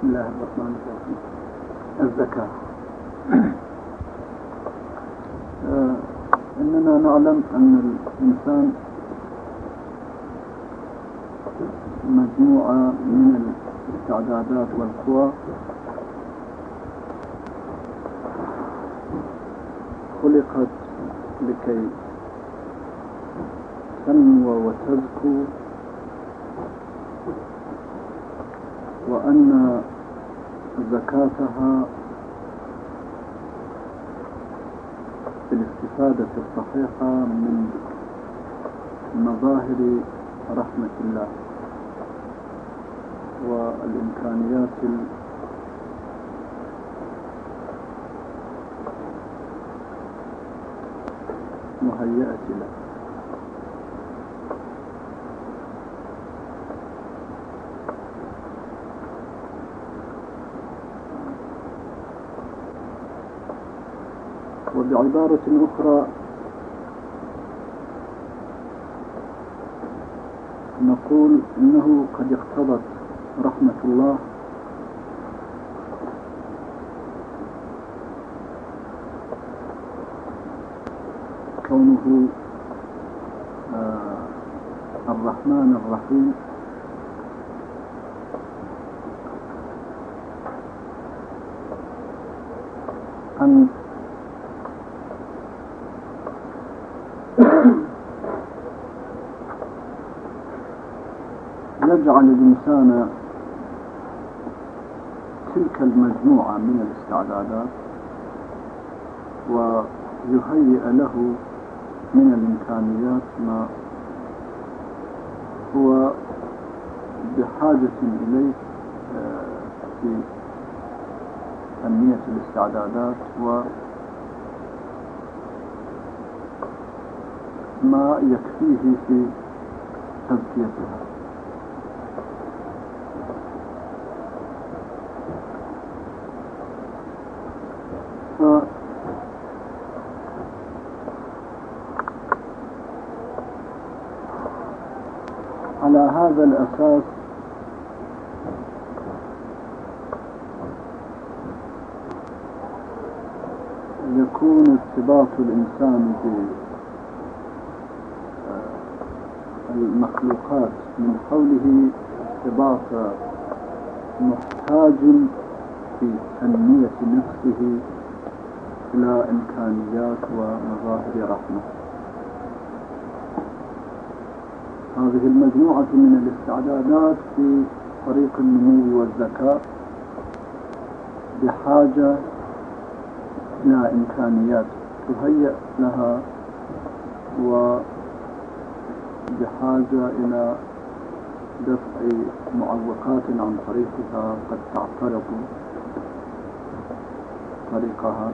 بسم الله الرحمن الرحيم. الزكاة. آه، إننا نعلم أن الإنسان مجموعة من الاستعدادات والقوى خلقت لكي تنمو وتزكو وأن زكاتها بالاستفادة الصحيحة من مظاهر رحمة الله والإمكانيات المهيئة له. وبعبارة أخرى نقول إنه قد اقتضت رحمة الله. كونه آه الرحمن الرحيم. أن يجعل الإنسان تلك المجموعة من الاستعدادات ويهيئ له من ما هو بحاجة إليه آه، في تنمية الاستعدادات و ما يكفيه في تزكيتها ف على هذا الأساس يكون ارتباط الإنسان بالمخلوقات من حوله ارتباط محتاج في تنمية نفسه إلى إمكانيات ومظاهر رحمة. هذه المجموعة من الاستعدادات في طريق النمو والذكاء بحاجة إلى إمكانيات تهيأ لها وبحاجة إلى دفع معوقات عن طريقها قد تعترض طريقها.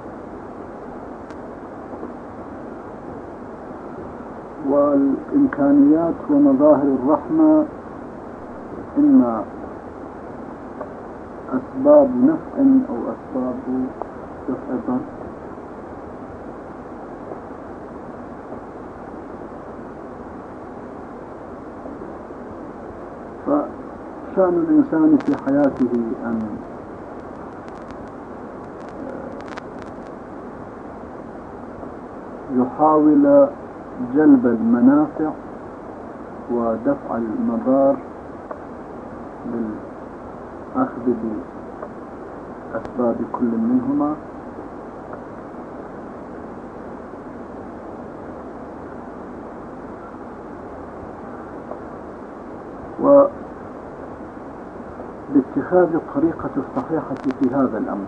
والإمكانيات ومظاهر الرحمة إما أسباب نفع أو أسباب دفع ضر فشأن الإنسان في حياته أن يحاول جلب المنافع ودفع المضار بالأخذ بأسباب كل منهما. وباتخاذ الطريقة الصحيحة في هذا الأمر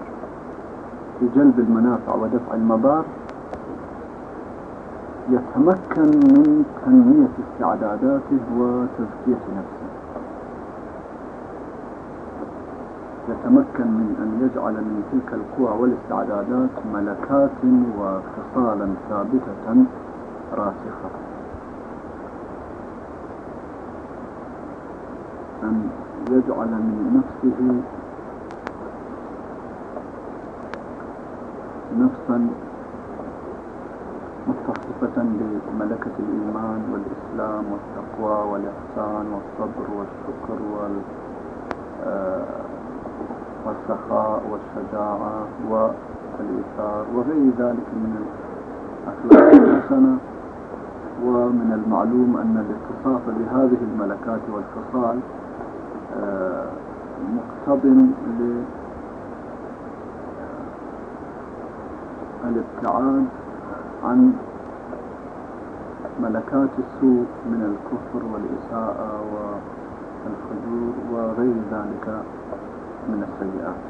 في جلب المنافع ودفع المضار يتمكن من تنمية استعداداته وتزكية نفسه. يتمكن من أن يجعل من تلك القوى والاستعدادات ملكات وخصالا ثابتة راسخة. أن يجعل من نفسه نفسا متصفة بملكة الإيمان والإسلام والتقوى والإحسان والصبر والشكر والسخاء والشجاعة والإيثار وغير ذلك من الأخلاق الحسنة. ومن المعلوم أن الاتصاف بهذه الملكات والخصال آه، مقتض للابتعاد عن ملكات السوء من الكفر والإساءة والفجور وغير ذلك من السيئات.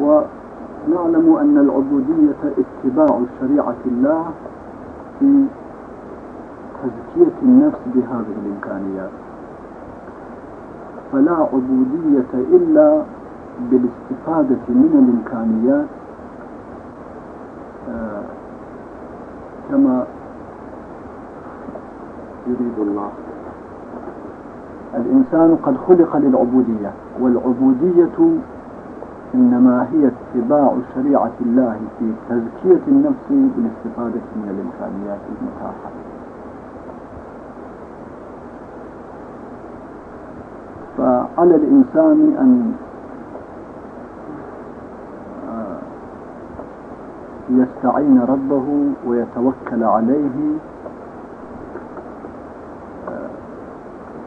ونعلم أن العبودية اتباع شريعة الله في تزكية النفس بهذه الإمكانيات. فلا عبودية إلا بالاستفادة من الإمكانيات آه، كما يريد الله. الإنسان قد خلق للعبودية والعبودية إنما هي اتباع شريعة الله في تزكية النفس بالاستفادة من الإمكانيات المتاحة. فعلى الإنسان أن آه، يستعين ربه ويتوكل عليه آه،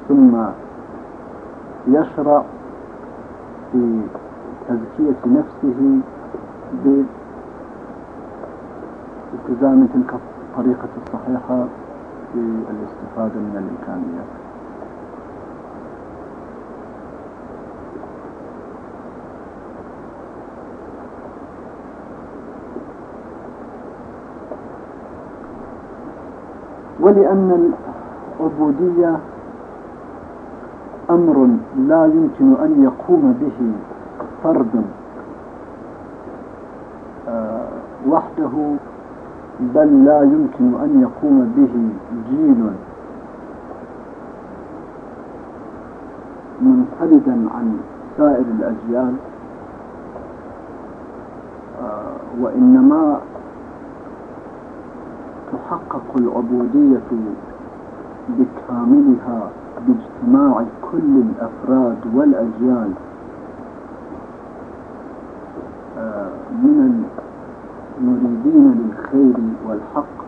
ثم يشرع في تزكية نفسه بالتزام تلك الطريقة الصحيحة في الاستفادة من الإمكانيات. ولأن العبودية أمر لا يمكن أن يقوم به فرد آه، وحده بل لا يمكن أن يقوم به جيل منفردا عن سائر الأجيال آه، وإنما تحقق العبودية بكاملها باجتماع كل الأفراد والأجيال آه، من المريدين للخير والحق.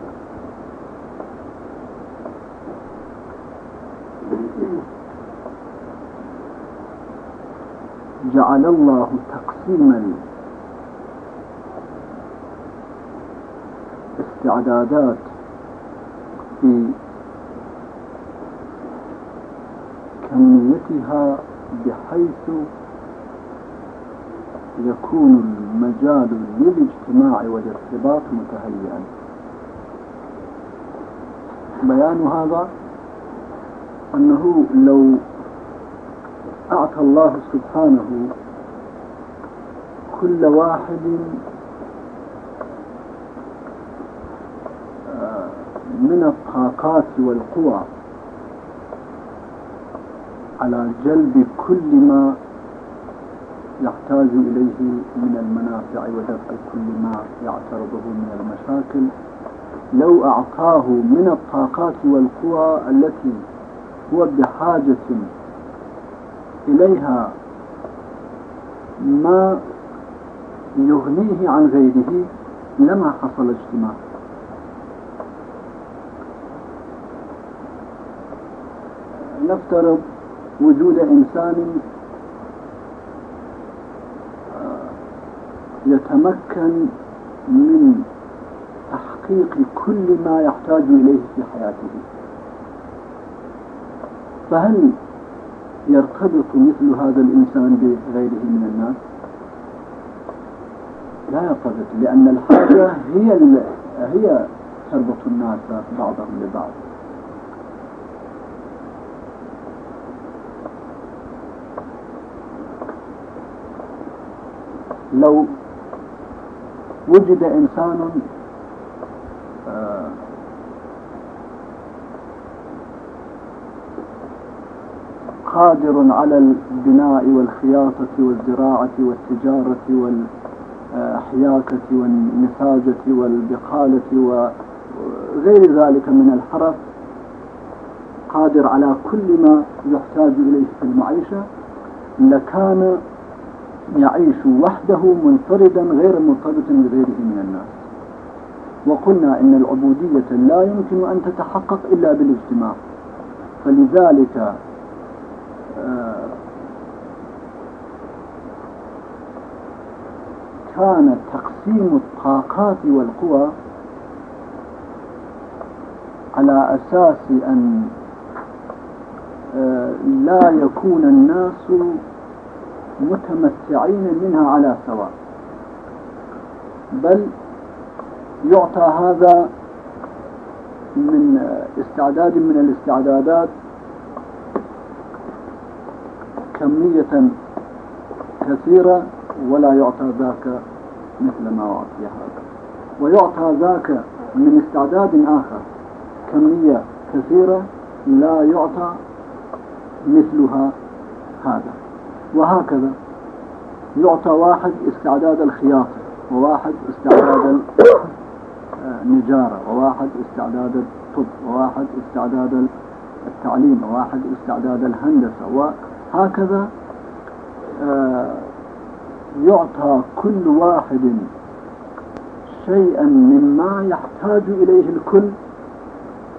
جعل الله تقسيم الاستعدادات في كميتها بحيث يكون المجال للاجتماع والارتباط متهيئا. بيان هذا أنه لو أعطى الله سبحانه كل واحد آه، من الطاقات والقوى على جلب كل ما يحتاج إليه من المنافع ودفع كل ما يعترضه من المشاكل. لو أعطاه من الطاقات والقوى التي هو بحاجة إليها ما يغنيه عن غيره لما حصل اجتماع. نفترض وجود إنسان يتمكن من تحقيق كل ما يحتاج إليه في حياته فهل يرتبط مثل هذا الإنسان بغيره من الناس؟ لا يرتبط لأن الحاجة هي هي تربط الناس بعضهم ببعض لو وجد إنسان آه، قادر على البناء والخياطة والزراعة والتجارة والحياكة والنساجة والبقالة وغير ذلك من الحرف قادر على كل ما يحتاج إليه في المعيشة لكان يعيش وحده منفردا غير مرتبط بغيره من الناس. وقلنا إن العبودية لا يمكن أن تتحقق إلا بالاجتماع. فلذلك آه، كان تقسيم الطاقات والقوى على أساس أن آه، لا يكون الناس متمتعين منها على سواء. بل يعطى هذا من استعداد من الاستعدادات كمية كثيرة ولا يعطى ذاك مثل ما أعطي هذا. ويعطى ذاك من استعداد آخر كمية كثيرة لا يعطى مثلها هذا. وهكذا. يعطى واحد استعداد الخياطة وواحد استعداد النجارة وواحد استعداد الطب وواحد استعداد التعليم وواحد استعداد الهندسة وهكذا آه، يعطى كل واحد شيئا مما يحتاج إليه الكل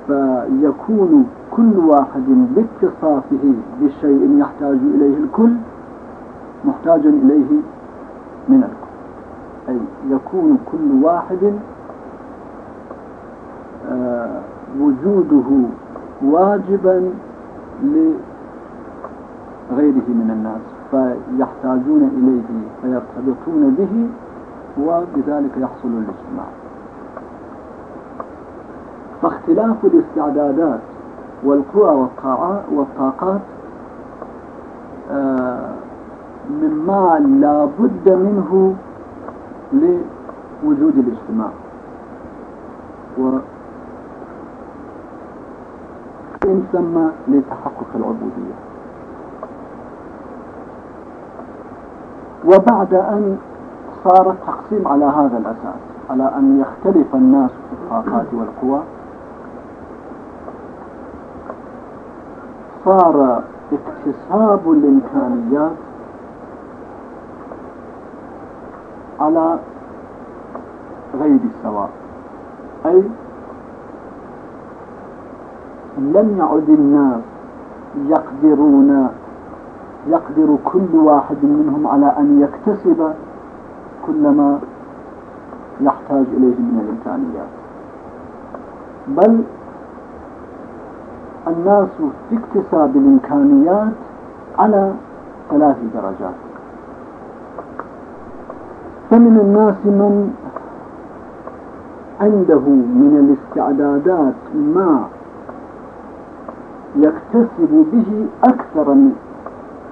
فيكون كل واحد باتصافه بشيء يحتاج إليه الكل. محتاج إليه من الكل أي يكون كل واحد آه، وجوده واجبا لغيره من الناس فيحتاجون إليه فيرتبطون به وبذلك يحصل الاجتماع. فاختلاف الاستعدادات والقوى والطاقات مما لا بد منه لوجود الاجتماع. و إن سمى لتحقق العبودية. وبعد أن صار التقسيم على هذا الأساس على أن يختلف الناس في الطاقات والقوى صار اكتساب الإمكانيات على غير السواء. أي لم يعد الناس يقدرون يقدر كل واحد منهم على أن يكتسب كل ما يحتاج إليه من الإمكانيات. بل الناس في اكتساب الإمكانيات على ثلاث درجات. فمن الناس من عنده من الاستعدادات ما يكتسب به أكثر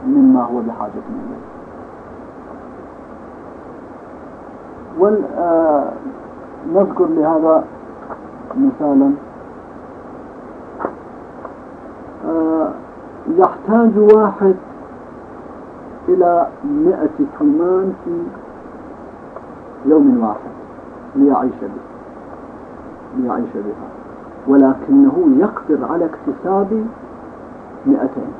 مما هو بحاجة إليه. ونذكر آه، لهذا مثالا آه، يحتاج واحد إلى مئة تومان في يوم واحد ليعيش به ليعيش بها ولكنه يقدر على اكتساب مئتين.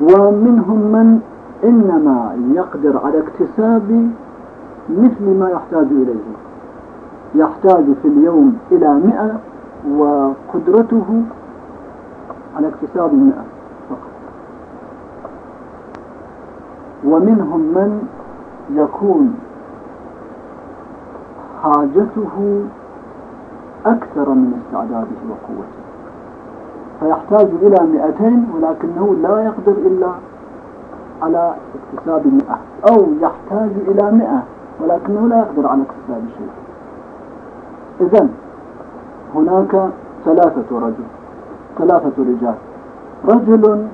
ومنهم من إنما يقدر على اكتساب مثل ما يحتاج إليه. يحتاج في اليوم إلى مئة وقدرته على اكتساب مئة فقط ومنهم من يكون حاجته أكثر من استعداده وقوته. فيحتاج إلى مئتين ولكنه لا يقدر إلا على اكتساب مئة أو يحتاج إلى مئة ولكنه لا يقدر على اكتساب شيء. إذن هناك ثلاثة رجل ثلاثة رجال. رجل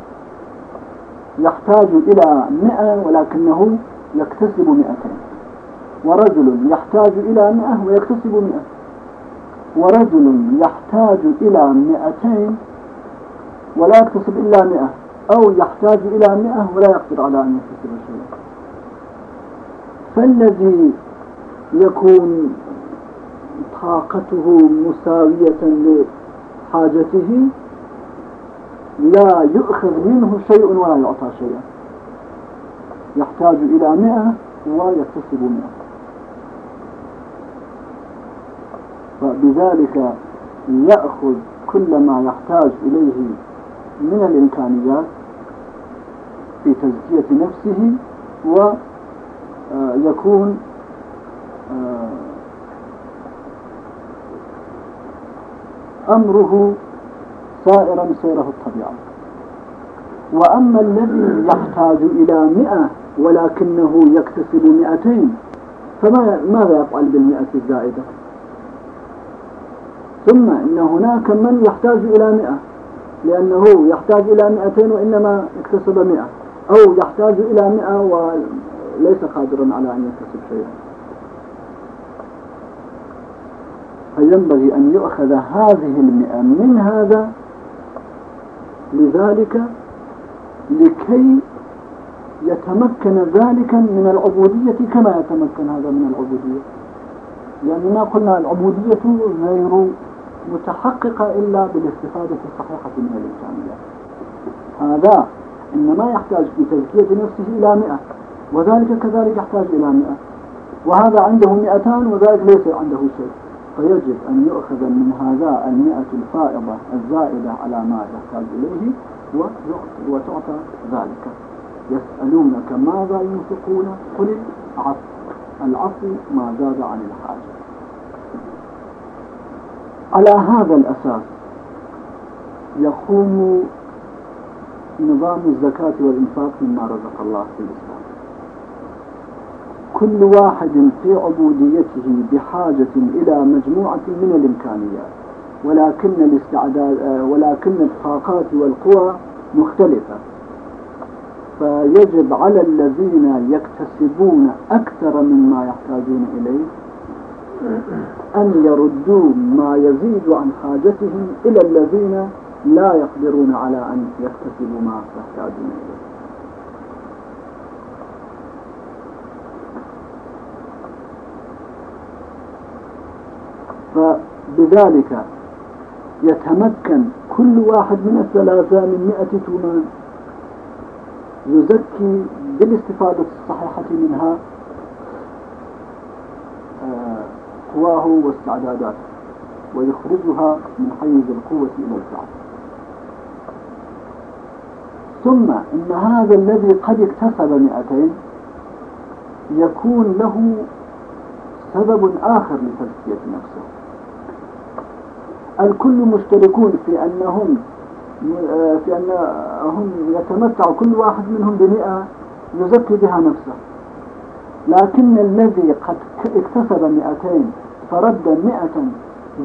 يحتاج إلى مئة ولكنه يكتسب مئتين. ورجل يحتاج إلى مئة ويكتسب مئة. ورجل يحتاج إلى مئتين ولا يكتسب إلا مئة. أو يحتاج إلى مئة ولا يقدر على أن يكتسب شيئا. فالذي يكون طاقته مساوية حاجته لا يؤخذ منه شيء ولا يعطى شيئا. يحتاج إلى مئة ويكتسب مئة. فبذلك يأخذ كل ما يحتاج إليه من الإمكانيات في تزكية نفسه ويكون آه، أمره سائرا سيره الطبيعة. وأما الذي يحتاج إلى مئة ولكنه يكتسب مئتين فما ماذا يفعل بالمئة الزائدة؟ ثم إن هناك من يحتاج إلى مئة لأنه يحتاج إلى مئتين وإنما اكتسب مئة أو يحتاج إلى مئة وليس قادرا على أن يكتسب شيئا. فينبغي أن يؤخذ هذه المئة من هذا لذلك لكي يتمكن ذلك من العبودية كما يتمكن هذا من العبودية. لأننا قلنا العبودية غير متحققة إلا بالاستفادة الصحيحة من الإمكانيات هذا إنما يحتاج في تزكية نفسه إلى مئة وذلك كذلك يحتاج إلى مئة. وهذا عنده مئتان وذلك ليس عنده شيء. فيجب أن يؤخذ من هذا المئة الفائضة الزائدة على ما يحتاج إليه وتعطى ذلك. يسألونك ماذا ينفقون؟ قل العفو. العفو ما زاد عن الحاجة. على هذا الأساس يقوم نظام الزكاة والإنفاق مما رزق الله في الإسلام. كل واحد في عبوديته بحاجة إلى مجموعة من الإمكانيات ولكن الاستعداد ولكن الطاقات والقوى مختلفة. فيجب على الذين يكتسبون أكثر مما يحتاجون إليه أن يردوا ما يزيد عن حاجتهم إلى الذين لا يقدرون على أن يكتسبوا ما يحتاجون إليه. فبذلك يتمكن كل واحد من الثلاثة من مئة تومان يزكي بالاستفادة الصحيحة منها آه، قواه واستعداداته ويخرجها من حيز القوة إلى الفعل. ثم إن هذا الذي قد اكتسب مئتين يكون له سبب آخر لتزكية نفسه. الكل مشتركون في أنهم في أنهم يتمتع كل واحد منهم بمئة يزكي بها نفسه. لكن الذي قد اكتسب مئتين فرد مئة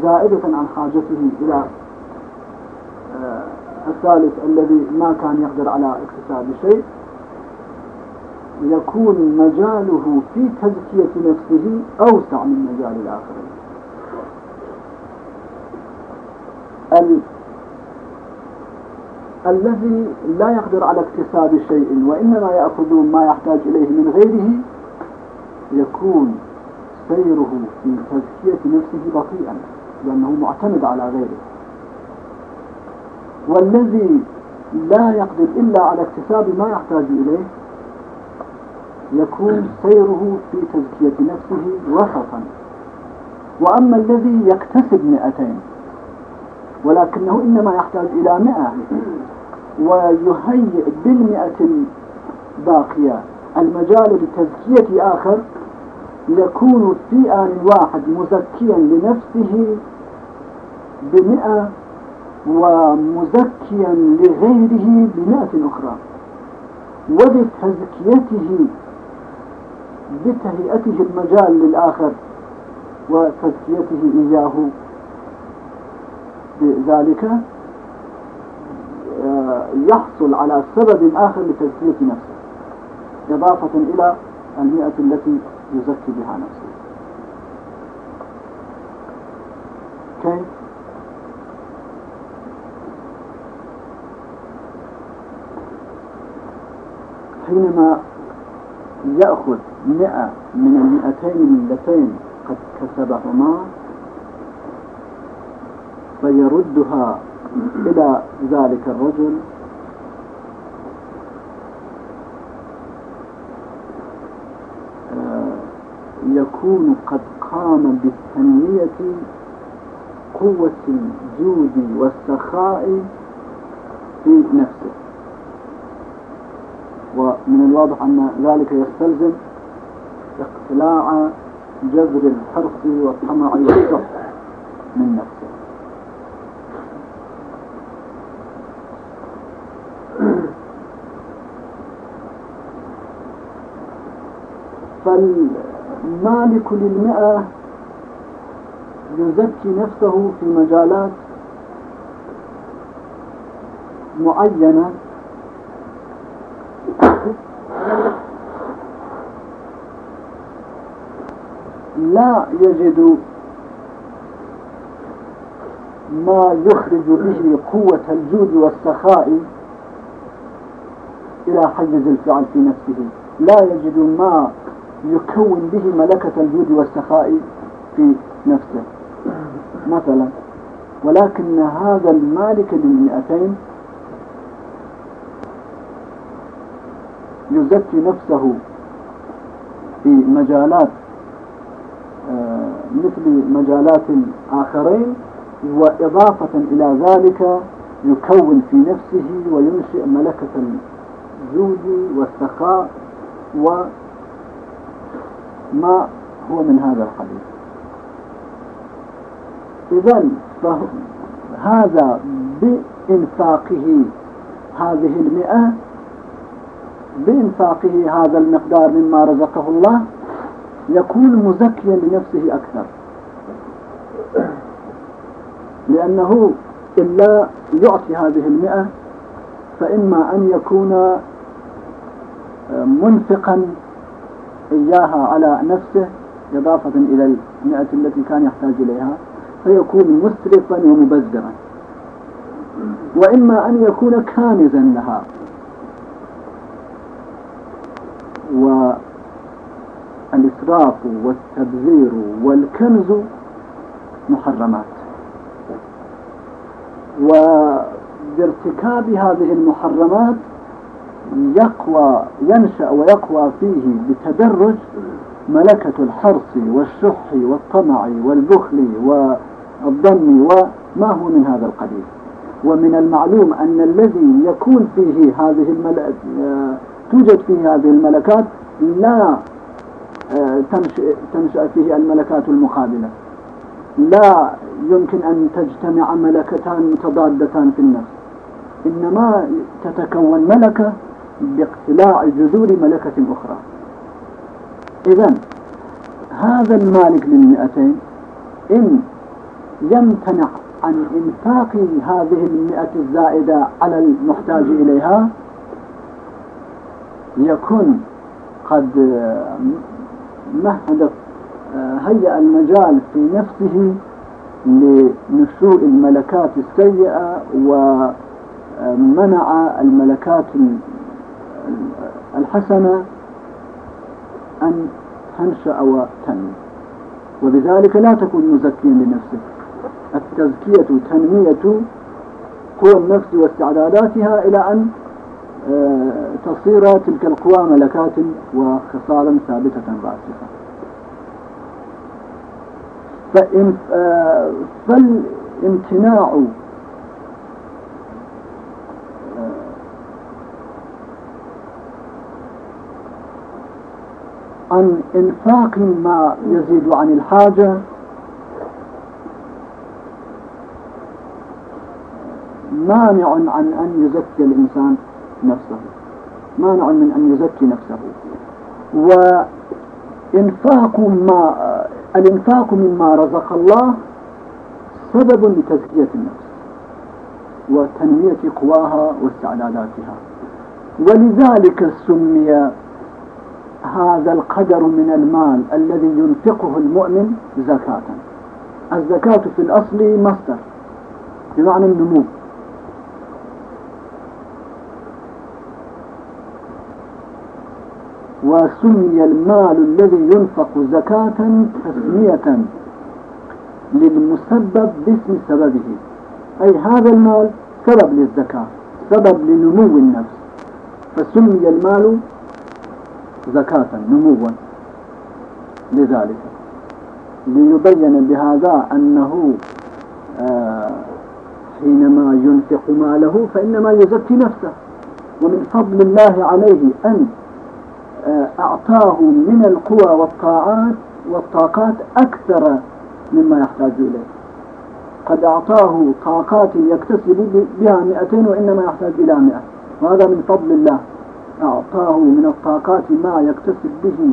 زائدة عن حاجته إلى آه، الثالث الذي ما كان يقدر على اكتساب شيء يكون مجاله في تزكية نفسه أوسع من مجال الآخرين. ال... الذي لا يقدر على اكتساب شيء وإنما يأخذ ما يحتاج إليه من غيره يكون سيره في تزكية نفسه بطيئا لأنه معتمد على غيره. والذي لا يقدر إلا على اكتساب ما يحتاج إليه يكون سيره في تزكية نفسه وسطا. وأما الذي يكتسب مئتين ولكنه إنما يحتاج إلى مئة ويهيئ بالمئة الباقية المجال لتزكية آخر يكون في آن واحد مزكيا لنفسه بمئة ومزكيا لغيره بمئة أخرى. وبتزكيته بتهيئته المجال للآخر وتزكيته إياه. بذلك آه، يحصل على سبب آخر لتزكية نفسه إضافة إلى المئة التي يزكي بها نفسه كيف؟ حينما يأخذ مئة من المئتين اللتين قد كسبهما فيردها إلى ذلك الرجل. آه، يكون قد قام بالتنمية قوة الجود والسخاء في نفسه. ومن الواضح أن ذلك يستلزم اقتلاع جذر الحرص والطمع والشح من نفسه. فالمالك للمئة يزكي نفسه في مجالات معينة. لا يجد ما يخرج به قوة الجود والسخاء إلى حيز الفعل في نفسه. لا يجد ما يكون به ملكة الجود والسخاء في نفسه. مثلا ولكن هذا المالك للمئتين يزكي نفسه في مجالات آه، مثل مجالات آخرين وإضافة إلى ذلك يكون في نفسه وينشئ ملكة الجود والسخاء وما هو من هذا القبيل إذا هذا بإنفاقه هذه المئة بإنفاقه هذا المقدار مما رزقه الله يكون مزكيا لنفسه أكثر. لأنه إلا يعطي هذه المئة فإما أن يكون منفقا إياها على نفسه إضافة إلى المئة التي كان يحتاج إليها فيكون مسرفا ومبذرا. وإما أن يكون كانزا لها. والإسراف والتبذير والكنز محرمات. وبارتكاب هذه المحرمات يقوى ينشأ ويقوى فيه بتدرج ملكة الحرص والشح والطمع والبخل والظن وما هو من هذا القبيل ومن المعلوم أن الذي يكون فيه هذه الملكة توجد فيه هذه الملكات لا تنشأ فيه الملكات المقابلة لا يمكن أن تجتمع ملكتان متضادتان في النفس. إنما تتكون ملكة باقتلاع جذور ملكة أخرى. إذا هذا المالك للمئتين إن يمتنع عن إنفاق هذه المئة الزائدة على المحتاج إليها يكون قد مهد هيأ المجال في نفسه لنشوء الملكات السيئة ومنع الملكات الحسنة أن تنشأ وتنمو. وبذلك لا تكون مزكيا لنفسك. التزكية تنمية قوى النفس واستعداداتها إلى أن آه، تصير تلك القوى ملكات وخصالا ثابتة راسخة. آه، فالامتناع عن إنفاق ما يزيد عن الحاجة. مانع عن أن يزكي الإنسان نفسه. مانع من أن يزكي نفسه. وإنفاق ما الإنفاق مما رزق الله سبب لتزكية النفس وتنمية قواها واستعداداتها. ولذلك سمي هذا القدر من المال الذي ينفقه المؤمن زكاة. الزكاة في الأصل مصدر بمعنى النمو. وسمي المال الذي ينفق زكاة تسمية للمسبب باسم سببه. أي هذا المال سبب للزكاة سبب لنمو النفس. فسمي المال زكاة نموا لذلك. ليبين بهذا أنه آه حينما ينفق ماله فإنما يزكي نفسه. ومن فضل الله عليه أن آه أعطاه من القوى والطاعات والطاقات أكثر مما يحتاج إليه. قد أعطاه طاقات يكتسب بها مئتين وإنما يحتاج إلى مئة. وهذا من فضل الله. أعطاه من الطاقات ما يكتسب به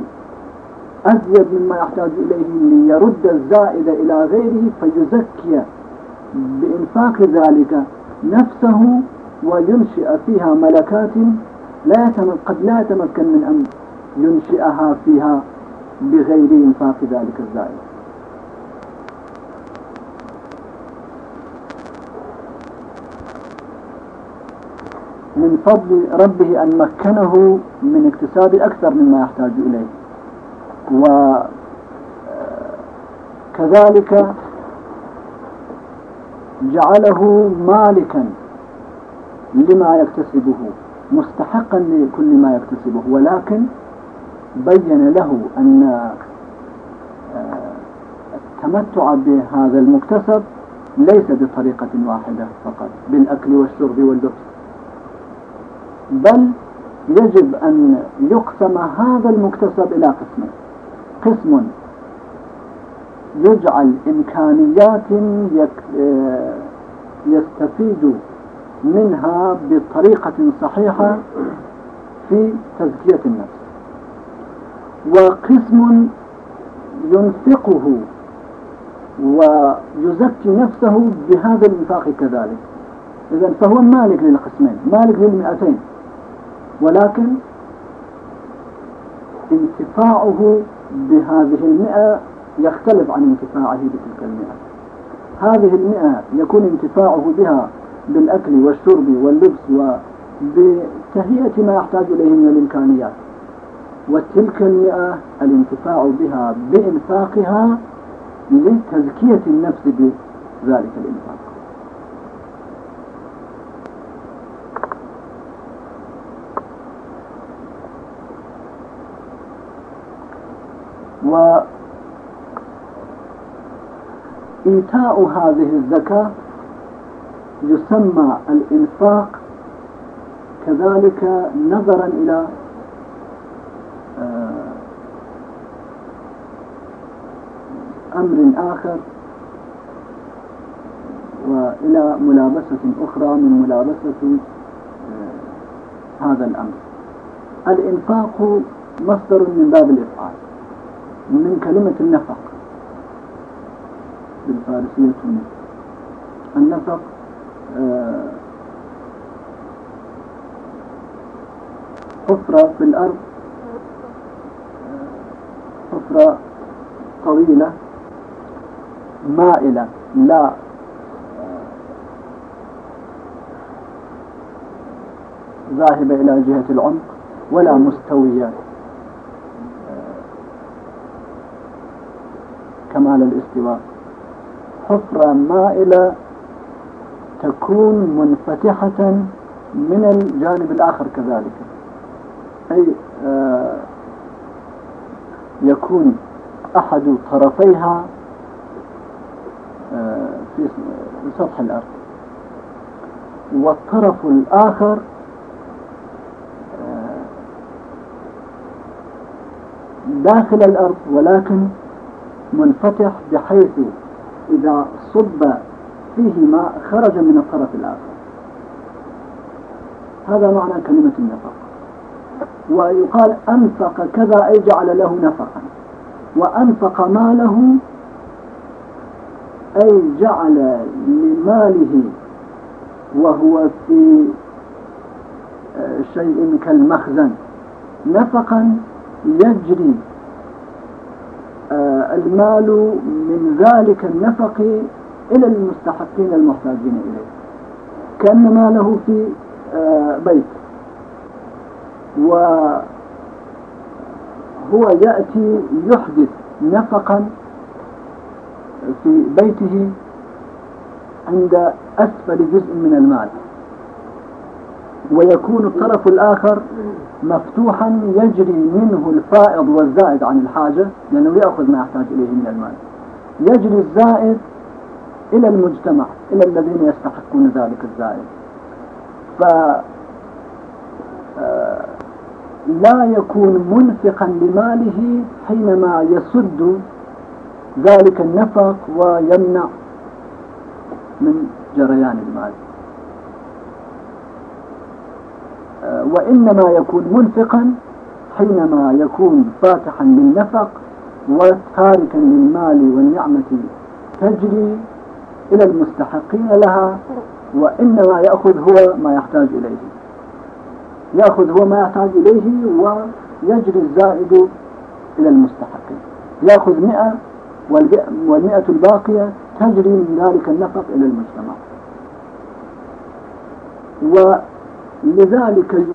أزيد مما يحتاج إليه ليرد الزائد إلى غيره فيزكي بإنفاق ذلك نفسه وينشئ فيها ملكات لا قد لا يتمكن من أن ينشئها فيها بغير إنفاق ذلك الزائد. من فضل ربه أن مكنه من اكتساب أكثر مما يحتاج إليه. وكذلك جعله مالكا لما يكتسبه مستحقا لكل ما يكتسبه. ولكن بين له أن التمتع بهذا المكتسب ليس بطريقة واحدة فقط بالأكل والشرب واللبس. بل يجب أن يقسم هذا المكتسب إلى قسمين. قسم يجعل إمكانيات يستفيد منها بطريقة صحيحة في تزكية النفس. وقسم ينفقه ويزكي نفسه بهذا الإنفاق كذلك. إذا فهو مالك للقسمين مالك للمئتين. ولكن انتفاعه بهذه المئة يختلف عن انتفاعه بتلك المئة. هذه المئة يكون انتفاعه بها بالأكل والشرب واللبس وبتهيئة ما يحتاج إليه من الإمكانيات. وتلك المئة الانتفاع بها بإنفاقها لتزكية النفس بذلك الإنفاق. وإيتاء هذه الزكاة يسمى الإنفاق كذلك نظرا إلى آه، أمر آخر وإلى ملابسة أخرى من ملابسة آه، هذا الأمر. الإنفاق مصدر من باب الإفعال. من كلمة النفق. بالفارسية النفق. آه، حفرة في الأرض آه، حفرة طويلة مائلة لا آه، ذاهبة إلى جهة العمق ولا مستوية. كمال الاستواء. حفرة مائلة تكون منفتحة من الجانب الآخر كذلك. أي آه يكون أحد طرفيها آه في سطح الأرض. والطرف الآخر آه داخل الأرض ولكن منفتح بحيث إذا صب فيه ماء خرج من الطرف الآخر. هذا معنى كلمة النفق ويقال أنفق كذا أي جعل له نفقا. وأنفق ماله أي جعل لماله وهو في آه، شيء كالمخزن. نفقا يجري المال من ذلك النفق إلى المستحقين المحتاجين إليه. كأن ماله في آه، بيت. وهو يأتي يحدث نفقا في بيته عند أسفل جزء من المال. ويكون الطرف الآخر مفتوحا يجري منه الفائض والزائد عن الحاجة لأنه يأخذ ما يحتاج إليه من المال. يجري الزائد إلى المجتمع إلى الذين يستحقون ذلك الزائد. ف آه، لا يكون منفقا لماله حينما يسد ذلك النفق ويمنع من جريان المال آه، وإنما يكون منفقا حينما يكون فاتحا للنفق وتاركا للمال والنعمة تجري إلى المستحقين لها وإنما يأخذ هو ما يحتاج إليه. يأخذ هو ما يحتاج إليه ويجري الزائد إلى المستحقين. يأخذ مئة والمئة الباقية تجري من ذلك النفق إلى المجتمع. ولذلك